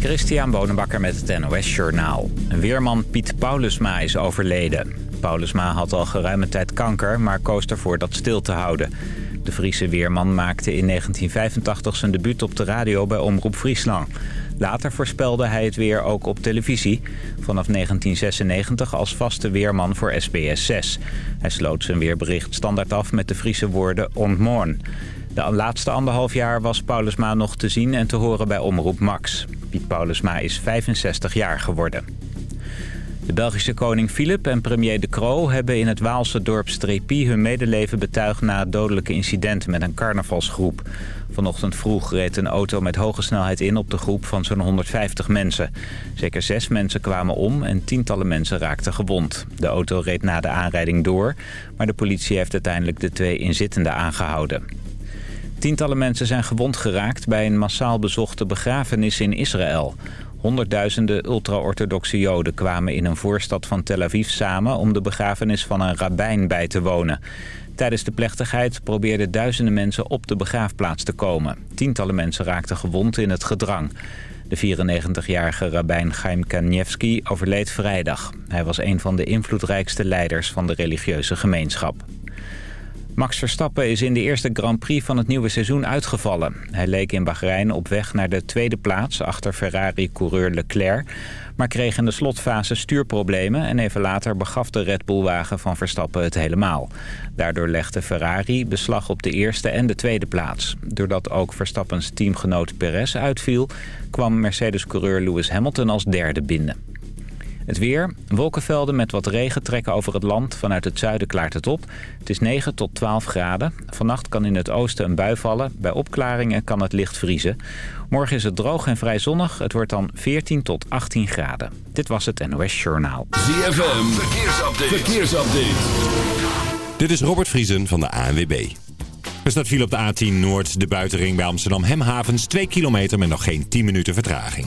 Christian Bonenbakker met het NOS Journaal. Weerman Piet Paulusma is overleden. Paulusma had al geruime tijd kanker, maar koos ervoor dat stil te houden. De Friese weerman maakte in 1985 zijn debuut op de radio bij Omroep Friesland. Later voorspelde hij het weer ook op televisie. Vanaf 1996 als vaste weerman voor SBS 6. Hij sloot zijn weerbericht standaard af met de Friese woorden ontmoorn. De laatste anderhalf jaar was Paulusma nog te zien en te horen bij Omroep Max. Piet Paulusma is 65 jaar geworden. De Belgische koning Filip en premier De Croo hebben in het Waalse dorp Strepie hun medeleven betuigd na het dodelijke incident met een carnavalsgroep. Vanochtend vroeg reed een auto met hoge snelheid in op de groep van zo'n 150 mensen. Zeker zes mensen kwamen om en tientallen mensen raakten gewond. De auto reed na de aanrijding door, maar de politie heeft uiteindelijk de twee inzittenden aangehouden. Tientallen mensen zijn gewond geraakt bij een massaal bezochte begrafenis in Israël. Honderdduizenden ultra-orthodoxe joden kwamen in een voorstad van Tel Aviv samen... om de begrafenis van een rabbijn bij te wonen. Tijdens de plechtigheid probeerden duizenden mensen op de begraafplaats te komen. Tientallen mensen raakten gewond in het gedrang. De 94-jarige rabbijn Chaim Kanievski overleed vrijdag. Hij was een van de invloedrijkste leiders van de religieuze gemeenschap. Max Verstappen is in de eerste Grand Prix van het nieuwe seizoen uitgevallen. Hij leek in Bahrein op weg naar de tweede plaats achter Ferrari-coureur Leclerc... maar kreeg in de slotfase stuurproblemen... en even later begaf de Red Bull-wagen van Verstappen het helemaal. Daardoor legde Ferrari beslag op de eerste en de tweede plaats. Doordat ook Verstappens teamgenoot Perez uitviel... kwam Mercedes-coureur Lewis Hamilton als derde binnen. Het weer. Wolkenvelden met wat regen trekken over het land. Vanuit het zuiden klaart het op. Het is 9 tot 12 graden. Vannacht kan in het oosten een bui vallen. Bij opklaringen kan het licht vriezen. Morgen is het droog en vrij zonnig. Het wordt dan 14 tot 18 graden. Dit was het NOS Journaal. ZFM. Verkeersupdate. Verkeersupdate. Dit is Robert Vriesen van de ANWB. Er staat viel op de A10 Noord, de buitenring bij Amsterdam Hemhavens. 2 kilometer met nog geen 10 minuten vertraging.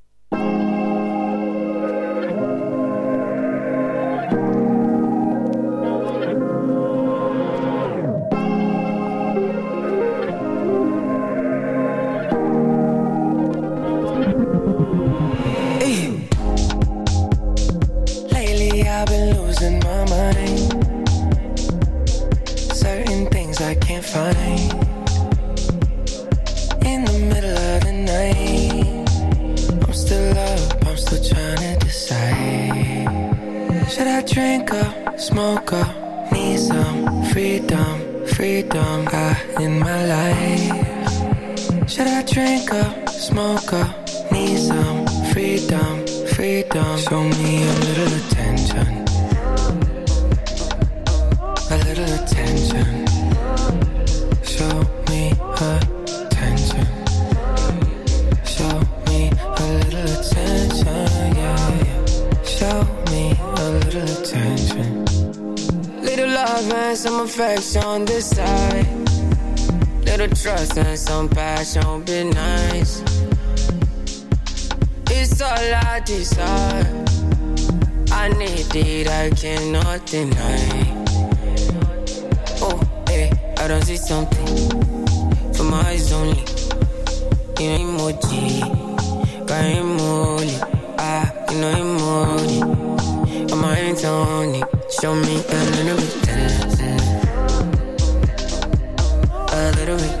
be nice. It's all I desire. I need it, I cannot deny. Oh, hey, I don't see something. For my eyes only. You know emoji. Got emoji. Ah, you know emoji. I'm hands on it. Show me a little bit. A little bit.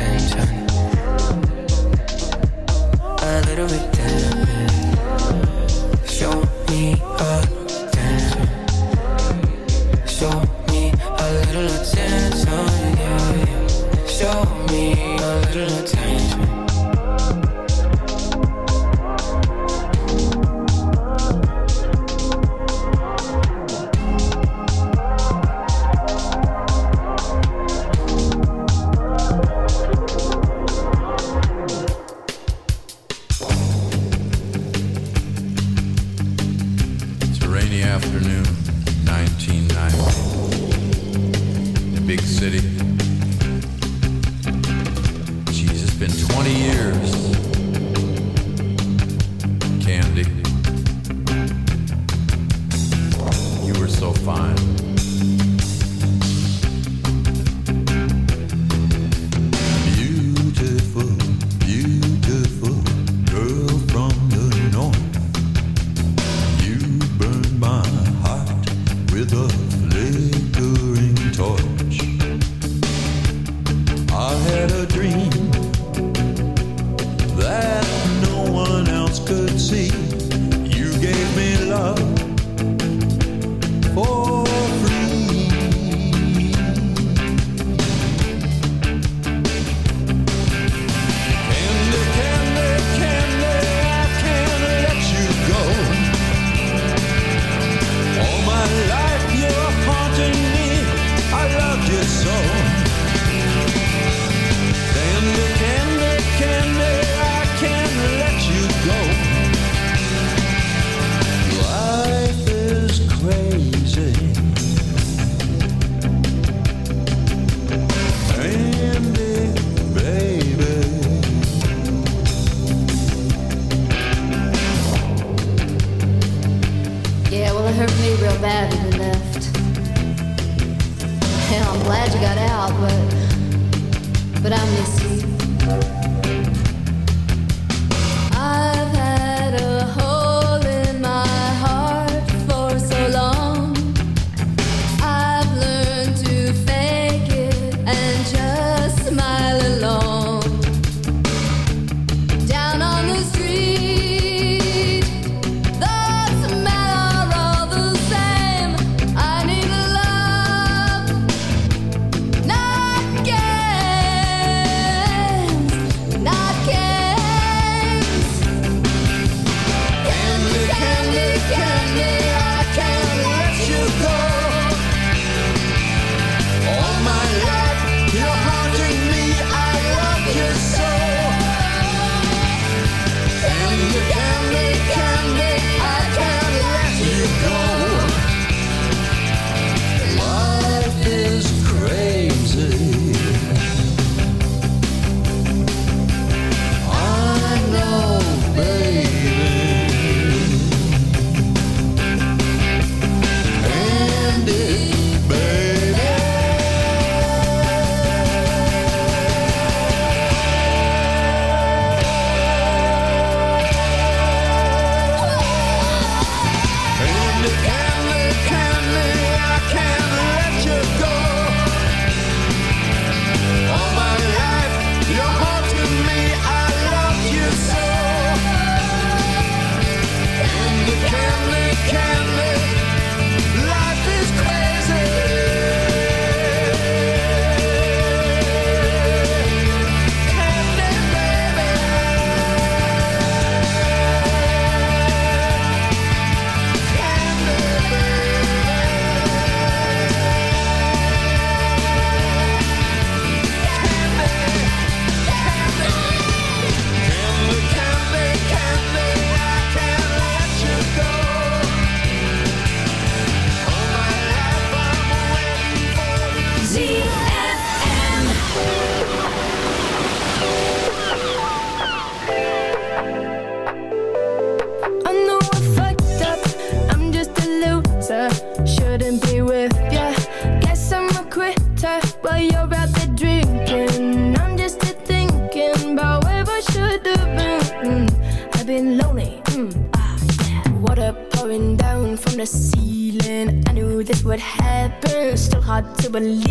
city. Believe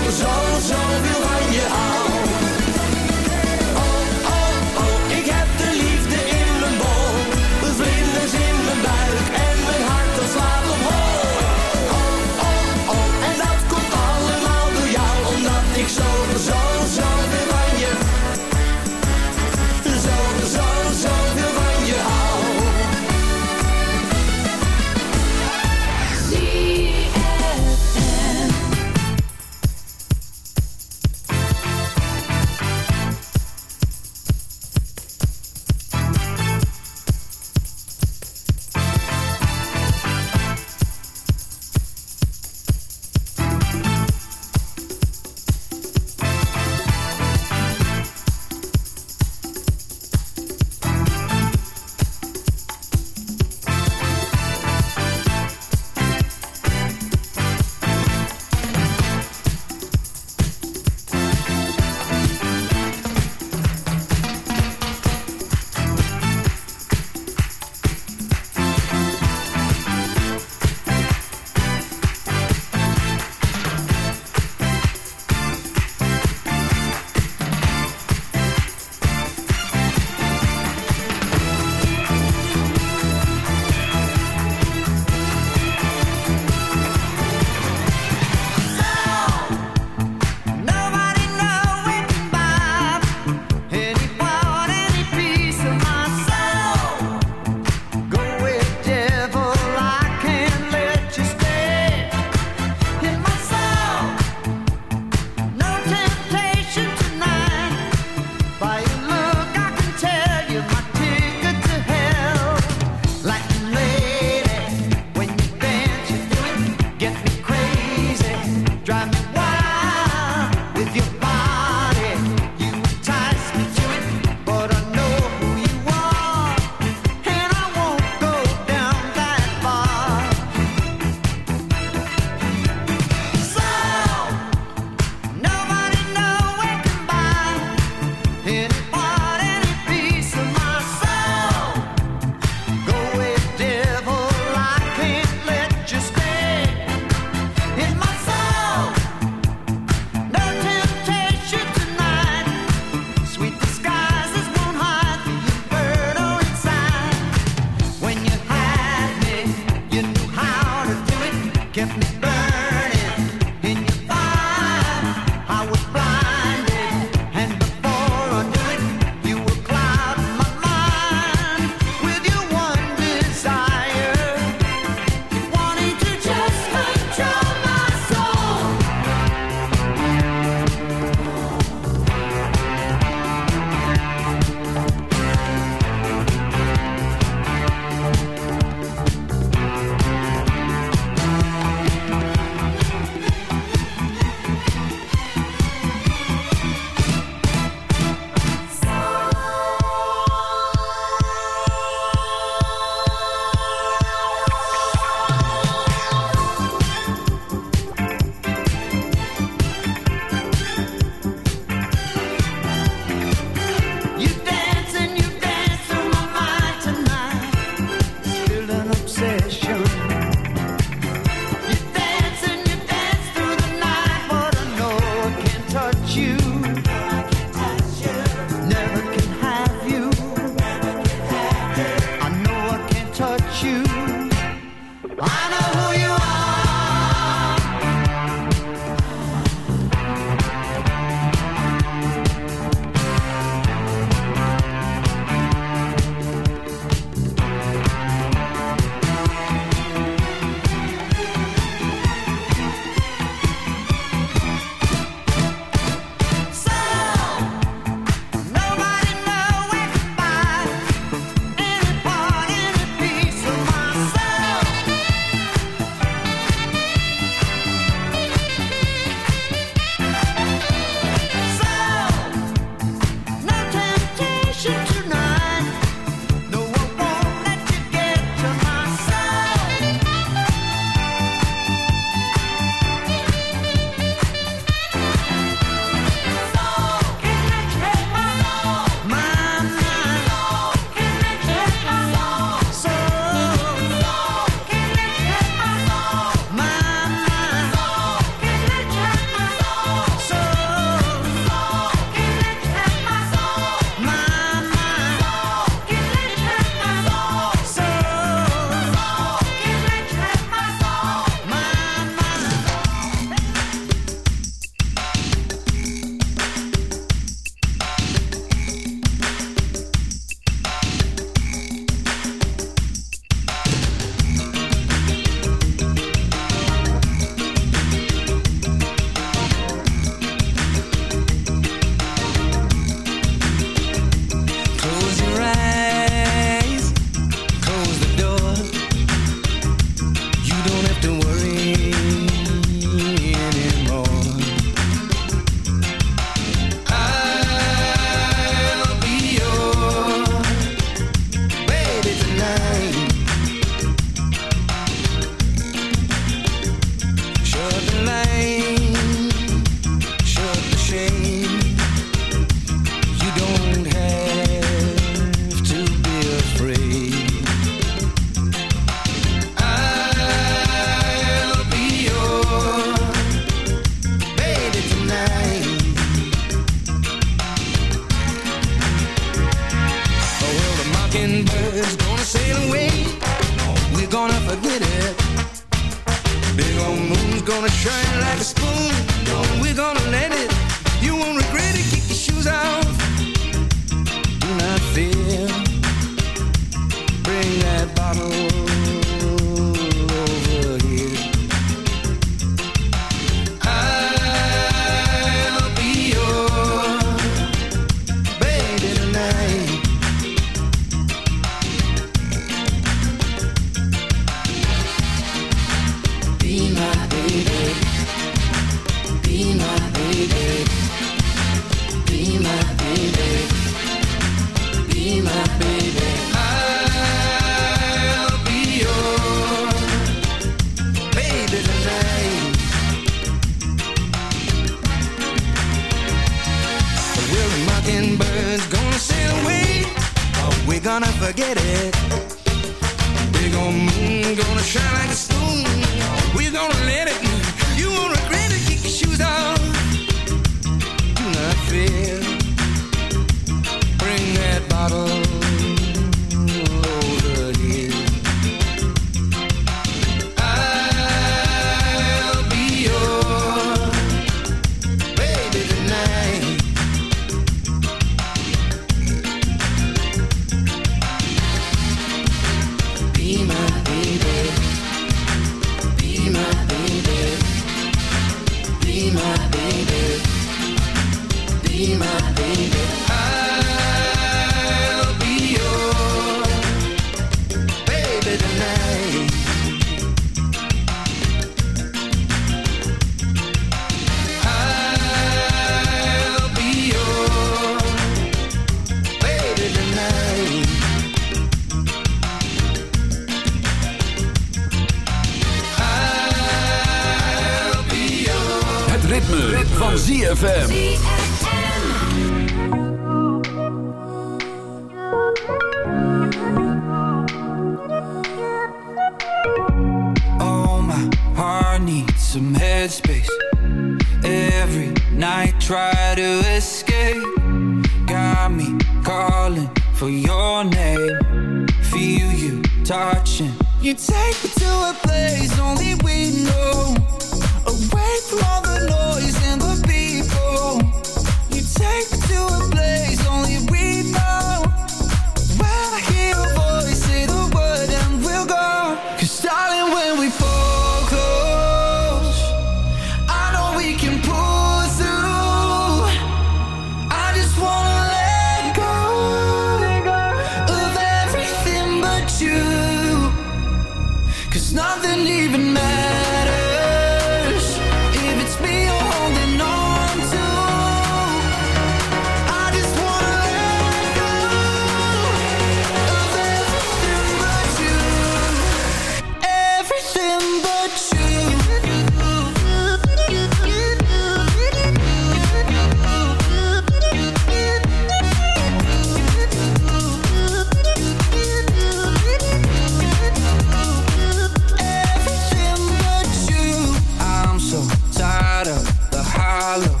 tired of the hollow.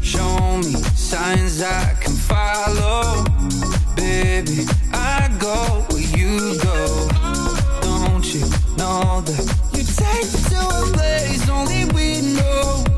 Show me signs I can follow. Baby, I go where you go. Don't you know that you take me to a place only we know?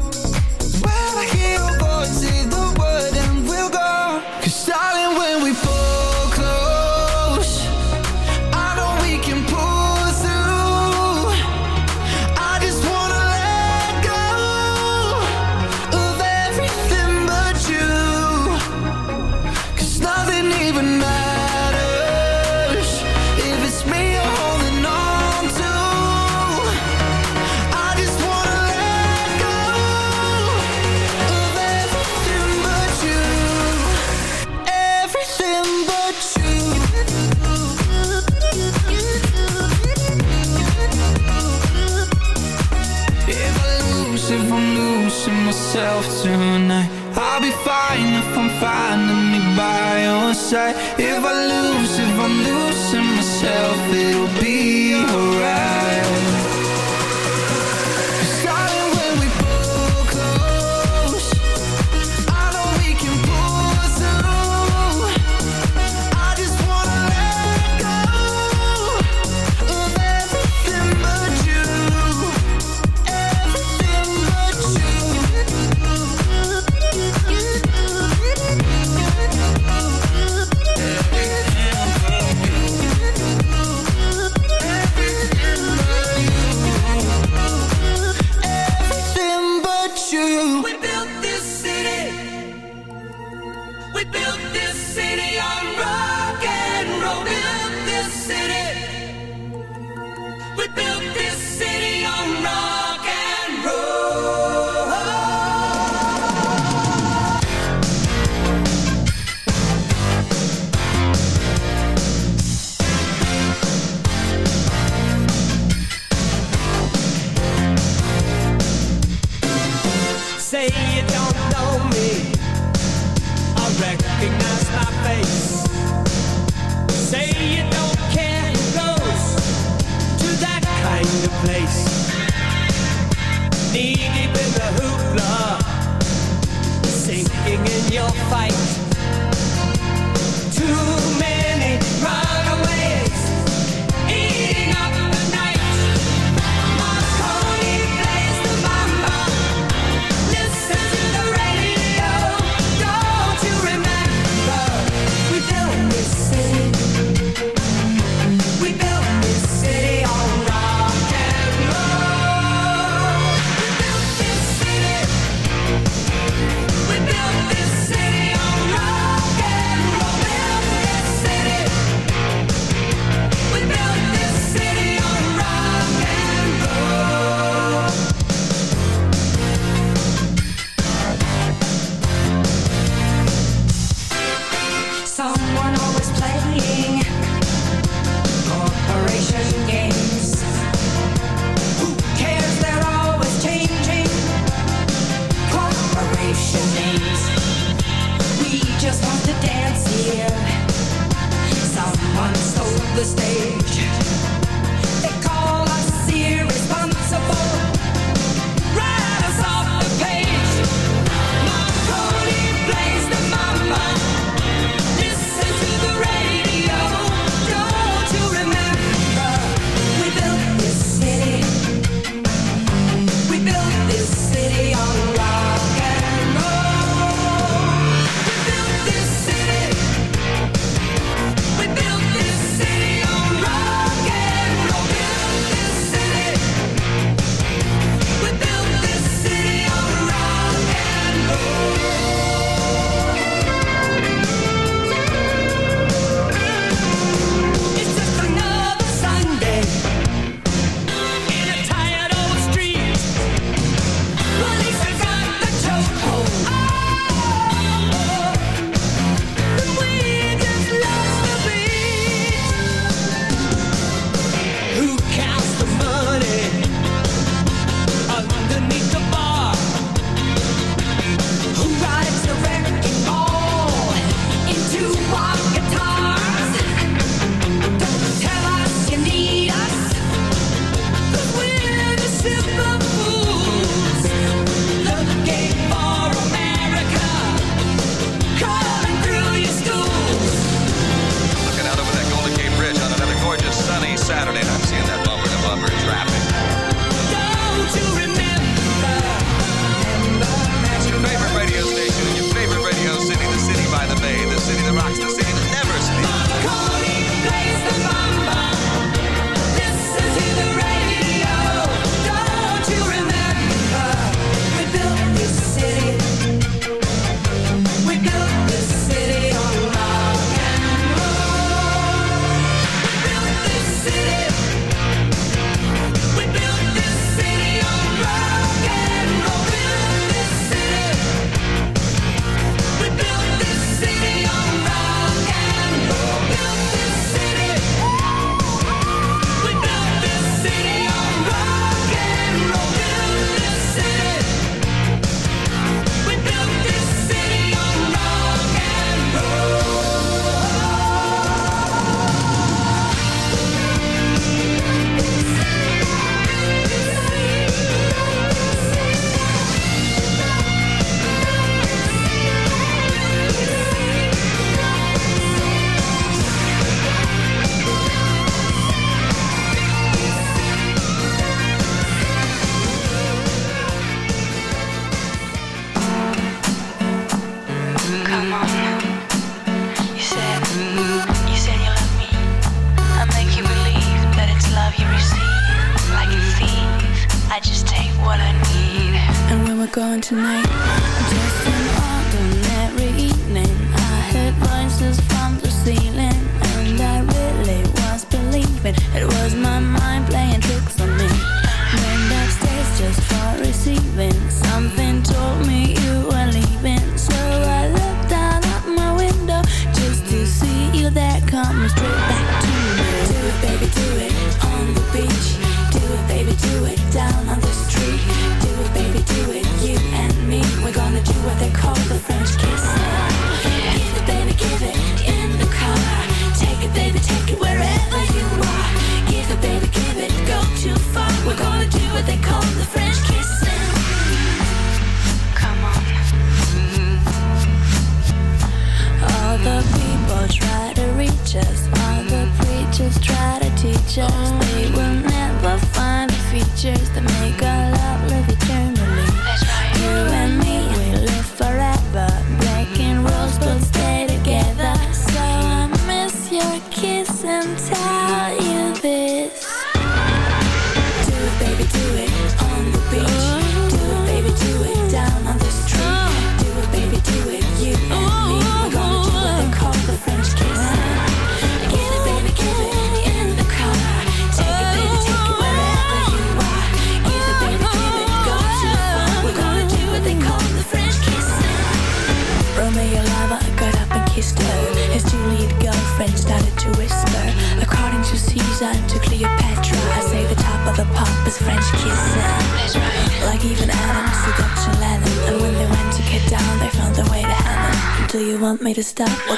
city. stop.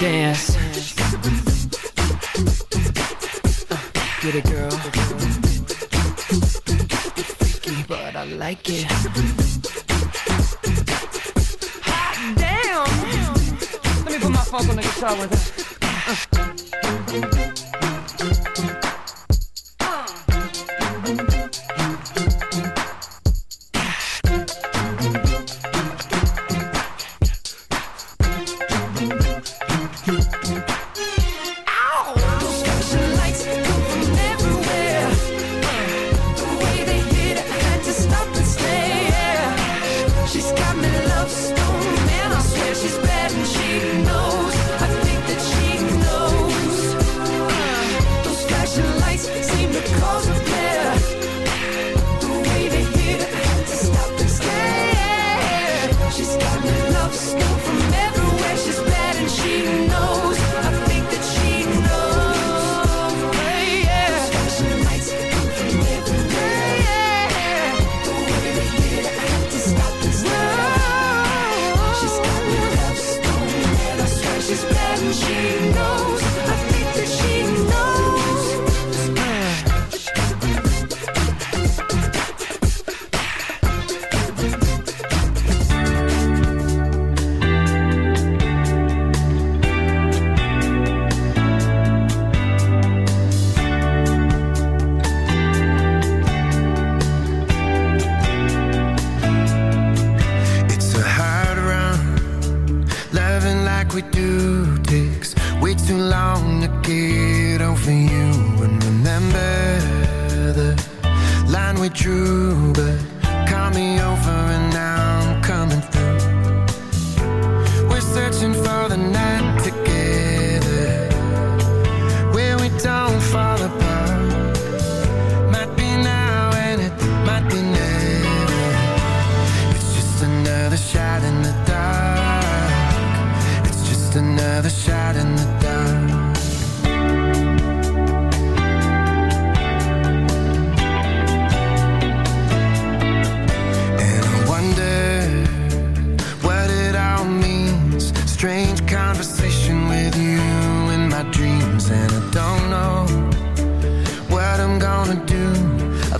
Dance. Get it, girl. Freaky, but I like it. Hot damn! Let me put my funk on the guitar with her. no.